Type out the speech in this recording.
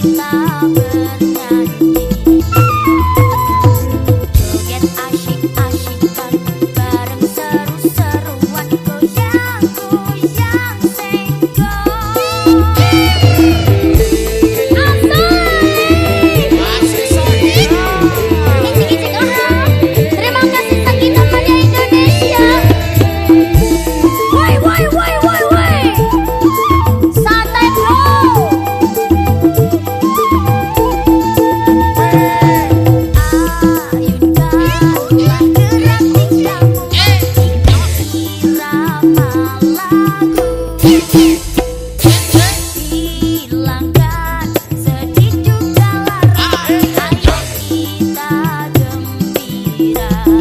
kita bernyanyi. Kan sedih juga larang kita gembira.